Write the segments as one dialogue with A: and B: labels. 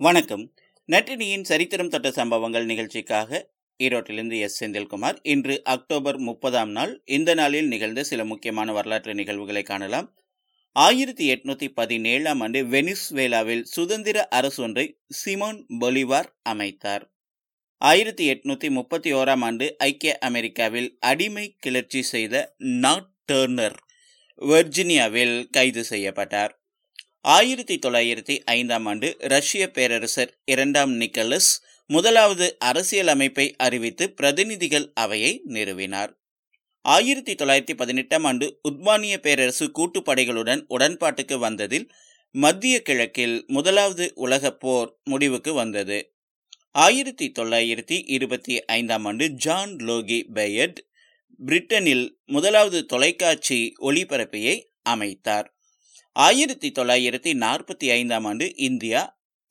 A: வணக்கம். நட்டினியின் சரித்திரம் தொட்ட சம்பவங்கள் நிகழ்ச்சிக்காக ஈரோட்டிலிருந்து எஸ். செந்தில்குமார். இன்று அக்டோபர் முப்பதாம் நாள். இந்த நாளில் நிகழ்ந்த சில முக்கியமான வரலாற்று நிகழ்வுகளை காணலாம். ஆயிரத்தி எட்நூத்தி பதினேழாம் ஆண்டு வெனிஸ்வேலாவில் சுதந்திர அரசு ஒன்றை சிமோன் பொலிவார் அமைத்தார். ஆயிரத்தி எட்நூத்தி முப்பத்தி ஓராம் ஆண்டு ஐக்கிய அமெரிக்காவில் அடிமை கிளர்ச்சி செய்த நாட் டேர்னர் வெர்ஜினியாவில் கைது செய்யப்பட்டார். ஆயிரத்தி தொள்ளாயிரத்தி ஐந்தாம் ஆண்டு ரஷ்ய பேரரசர் இரண்டாம் நிக்கலஸ் முதலாவது அரசியல் அமைப்பை அறிவித்து பிரதிநிதிகள் அவையை நிறுவினார். ஆயிரத்தி தொள்ளாயிரத்தி பதினெட்டாம் ஆண்டு உத்மானிய பேரரசு கூட்டுப்படைகளுடன் உடன்பாட்டுக்கு வந்ததில் மத்திய கிழக்கில் முதலாவது உலகப் போர் முடிவுக்கு வந்தது. ஆயிரத்தி தொள்ளாயிரத்தி இருபத்தி ஐந்தாம் ஆண்டு ஜான் லோகி பெயர்ட் பிரிட்டனில் முதலாவது தொலைக்காட்சி ஒளிபரப்பியை அமைத்தார். ஆயிரத்தி தொள்ளாயிரத்தி நாற்பத்தி ஐந்தாம் ஆண்டு இந்தியா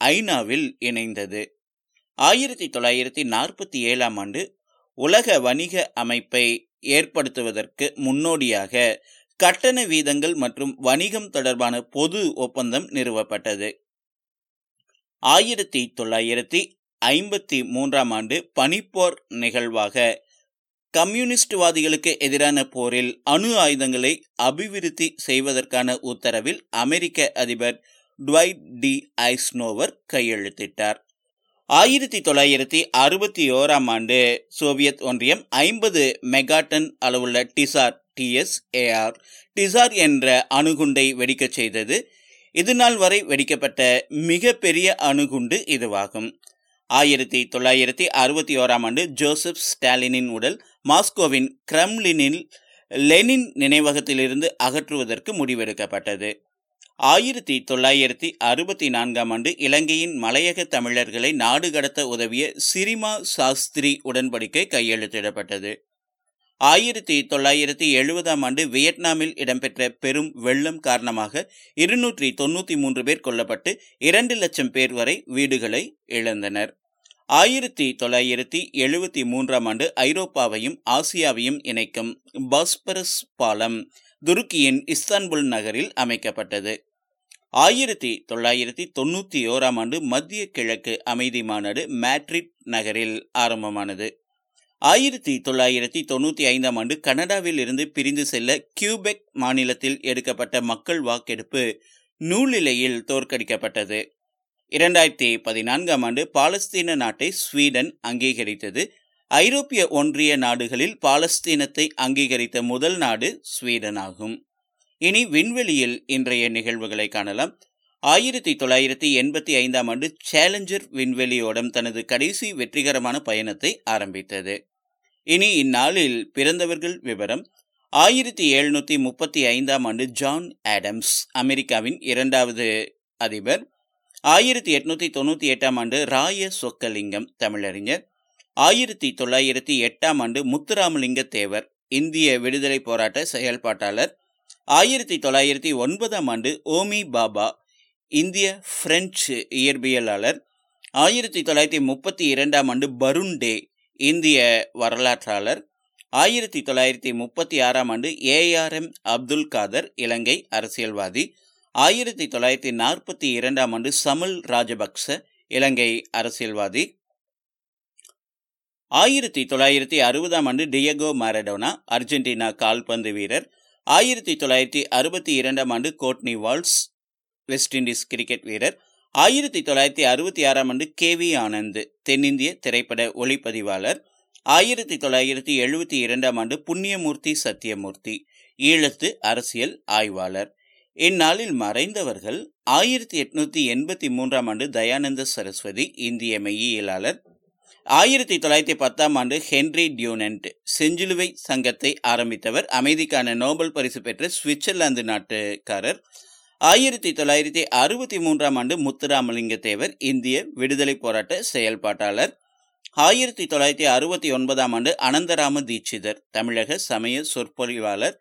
A: ஐநாவில் இணைந்தது. ஆயிரத்தி தொள்ளாயிரத்தி நாற்பத்தி ஏழாம் ஆண்டு உலக வணிக அமைப்பை ஏற்படுத்துவதற்கு முன்னோடியாக கட்டண வீதங்கள் மற்றும் வணிகம் தொடர்பான பொது ஒப்பந்தம் நிறுவப்பட்டது. ஆயிரத்தி தொள்ளாயிரத்தி ஐம்பத்தி மூன்றாம் ஆண்டு பனிப்போர் நிகழ்வாக கம்யூனிஸ்ட்வாதிகளுக்கு எதிரான போரில் அணு ஆயுதங்களை அபிவிருத்தி செய்வதற்கான உத்தரவில் அமெரிக்க அதிபர் டுவைட் டி ஐஸ்னோவர் கையெழுத்திட்டார். ஆயிரத்தி தொள்ளாயிரத்தி அறுபத்தி ஓராம் ஆண்டு சோவியத் ஒன்றியம் ஐம்பது மெகாட்டன் அளவுள்ள டிசார் டிஎஸ்ஏஆர் டிசார் என்ற அணுகுண்டை வெடிக்கச் செய்தது. இதுநாள் வரை வெடிக்கப்பட்ட மிக பெரிய அணுகுண்டு இதுவாகும். ஆயிரத்தி தொள்ளாயிரத்தி அறுபத்தி ஓராம் ஆண்டு ஜோசப் ஸ்டாலினின் உடல் மாஸ்கோவின் கிரம்லினில் லெனின் நினைவகத்திலிருந்து அகற்றுவதற்கு முடிவெடுக்கப்பட்டது. ஆயிரத்தி தொள்ளாயிரத்தி அறுபத்தி நான்காம் ஆண்டு இலங்கையின் மலையக தமிழர்களை நாடு கடத்த உதவிய சிரிமா சாஸ்திரி உடன்படிக்கை கையெழுத்திடப்பட்டது. ஆயிரத்தி தொள்ளாயிரத்தி எழுபதாம் ஆண்டு வியட்நாமில் இடம்பெற்ற பெரும் வெள்ளம் காரணமாக இருநூற்றி தொண்ணூற்றி மூன்று பேர் கொல்லப்பட்டு இரண்டு லட்சம் பேர் வரை வீடுகளை இழந்தனர். ஆயிரத்தி தொள்ளாயிரத்தி எழுபத்தி மூன்றாம் ஆண்டு ஐரோப்பாவையும் ஆசியாவையும் இணைக்கும் பாஸ்பரஸ் பாலம் துருக்கியின் இஸ்தான்புல் நகரில் அமைக்கப்பட்டது. ஆயிரத்தி தொள்ளாயிரத்தி தொண்ணூற்றி ஓராம் ஆண்டு மத்திய கிழக்கு அமைதி மாநாடு மேட்ரிட் நகரில் ஆரம்பமானது. ஆயிரத்தி தொள்ளாயிரத்தி தொண்ணூற்றி ஐந்தாம் ஆண்டு கனடாவில் இருந்து பிரிந்து செல்ல கியூபெக் மாநிலத்தில் எடுக்கப்பட்ட மக்கள் வாக்கெடுப்பு நூலிலையில் தோற்கடிக்கப்பட்டது. இரண்டாயிரத்தி பதினான்காம் ஆண்டு பாலஸ்தீன நாட்டை ஸ்வீடன் அங்கீகரித்தது. ஐரோப்பிய ஒன்றிய நாடுகளில் பாலஸ்தீனத்தை அங்கீகரித்த முதல் நாடு ஸ்வீடன் ஆகும் இனி விண்வெளியில் இன்றைய நிகழ்வுகளை காணலாம். ஆயிரத்தி தொள்ளாயிரத்தி எண்பத்தி ஐந்தாம் ஆண்டு சேலஞ்சர் விண்வெளியோடம் தனது கடைசி வெற்றிகரமான பயணத்தை ஆரம்பித்தது. இனி இந்நாளில் பிறந்தவர்கள் விவரம். ஆயிரத்தி எழுநூத்தி முப்பத்தி ஐந்தாம் ஆண்டு ஜான் ஆடம்ஸ் அமெரிக்காவின் இரண்டாவது அதிபர். ஆயிரத்தி எட்நூத்தி தொண்ணூத்தி எட்டாம் ஆண்டு ராய சொக்கலிங்கம் தமிழறிஞர். ஆயிரத்தி தொள்ளாயிரத்தி எட்டாம் ஆண்டு முத்துராமலிங்க தேவர் இந்திய விடுதலை போராட்ட செயல்பாட்டாளர். ஆயிரத்தி தொள்ளாயிரத்தி ஒன்பதாம் ஆண்டு ஓமி பாபா இந்திய பிரெஞ்சு இயற்பியலாளர். ஆயிரத்தி தொள்ளாயிரத்தி முப்பத்தி இரண்டாம் ஆண்டு பருண் டே இந்திய வரலாற்றாளர். ஆயிரத்தி தொள்ளாயிரத்தி முப்பத்தி ஆறாம் ஆண்டு ஏஆர்எம் அப்துல் காதர் இலங்கை அரசியல்வாதி. ஆயிரத்தி தொள்ளாயிரத்தி நாற்பத்தி இரண்டாம் ஆண்டு சமல் ராஜபக்ச இலங்கை அரசியல்வாதி. ஆயிரத்தி தொள்ளாயிரத்தி அறுபதாம் ஆண்டு டியகோ மாரடோனா அர்ஜென்டினா கால்பந்து வீரர். ஆயிரத்தி தொள்ளாயிரத்தி அறுபத்தி இரண்டாம் ஆண்டு Courtney Walsh West Indies cricket வீரர். ஆயிரத்தி தொள்ளாயிரத்தி அறுபத்தி ஆறாம் ஆண்டு கே வி ஆனந்த் தென்னிந்திய திரைப்பட ஒளிப்பதிவாளர். ஆயிரத்தி தொள்ளாயிரத்தி எழுபத்தி இரண்டாம் ஆண்டு புண்ணியமூர்த்தி சத்தியமூர்த்தி ஈழத்து அரசியல் ஆய்வாளர். இந்நாளில் மறைந்தவர்கள் ஆயிரத்தி எட்நூத்தி எண்பத்தி மூன்றாம் ஆண்டு தயானந்த சரஸ்வதி இந்திய மெய்யியலாளர். ஆயிரத்தி தொள்ளாயிரத்தி பத்தாம் ஆண்டு ஹென்ரி டியூனன்ட் செஞ்சிலுவை சங்கத்தை ஆரம்பித்தவர். அமைதிக்கான நோபல் பரிசு பெற்ற சுவிட்சர்லாந்து நாட்டுக்காரர். ஆயிரத்தி தொள்ளாயிரத்தி அறுபத்தி மூன்றாம் ஆண்டு முத்துராமலிங்க தேவர் இந்திய விடுதலை போராட்ட செயல்பாட்டாளர். ஆயிரத்தி தொள்ளாயிரத்தி அறுபத்தி ஒன்பதாம் ஆண்டு அனந்தராம தீட்சிதர் தமிழக சமய சொற்பொழிவாளர்.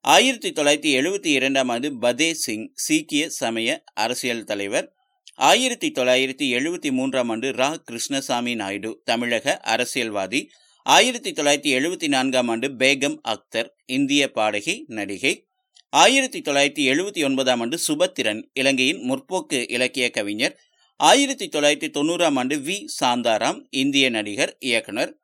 A: ஆயிரத்தி தொள்ளாயிரத்தி எழுபத்தி இரண்டாம் ஆண்டு பதே சிங் சீக்கிய சமய அரசியல் தலைவர். ஆயிரத்தி தொள்ளாயிரத்தி எழுபத்தி மூன்றாம் ஆண்டு ரா. கிருஷ்ணசாமி நாயுடு தமிழக அரசியல்வாதி. ஆயிரத்தி தொள்ளாயிரத்தி எழுபத்தி நான்காம் ஆண்டு பேகம் அக்தர் இந்திய பாடகி நடிகை. ஆயிரத்தி தொள்ளாயிரத்தி எழுபத்தி ஒன்பதாம் ஆண்டு சுபத்திரன் இலங்கையின் முற்போக்கு இலக்கிய கவிஞர். ஆயிரத்தி தொள்ளாயிரத்தி தொண்ணூறாம் ஆண்டு வி. சாந்தாராம் இந்திய நடிகர் இயக்குனர்.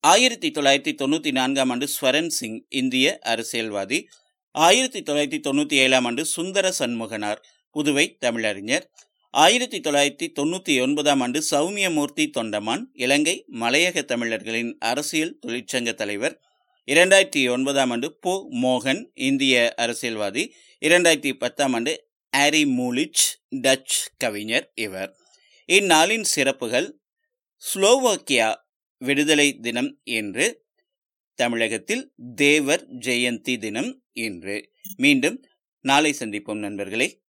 A: ஆயிரத்தி தொள்ளாயிரத்தி தொண்ணூற்றி நான்காம் ஆண்டு ஸ்வரன் சிங் இந்திய அரசியல்வாதி. ஆயிரத்தி தொள்ளாயிரத்தி தொண்ணூற்றி ஏழாம் ஆண்டு சுந்தர சண்முகனார் புதுவை தமிழறிஞர். ஆயிரத்தி தொள்ளாயிரத்தி தொண்ணூற்றி ஒன்பதாம் ஆண்டு சௌமியமூர்த்தி தொண்டமான் இலங்கை மலையக தமிழர்களின் அரசியல் தொழிற்சங்க தலைவர். இரண்டாயிரத்தி ஒன்பதாம் ஆண்டு போ. மோகன் இந்திய அரசியல்வாதி. இரண்டாயிரத்தி பத்தாம் ஆண்டு ஆரி மூலிச் டச் கவிஞர் இவர். இந்நாளின் சிறப்புகள் ஸ்லோவோக்கியா விடுதலை தினம் என்று தமிழகத்தில் தேவர் ஜெயந்தி தினம் என்று மீண்டும் நாளை சந்திப்போம் நண்பர்களே.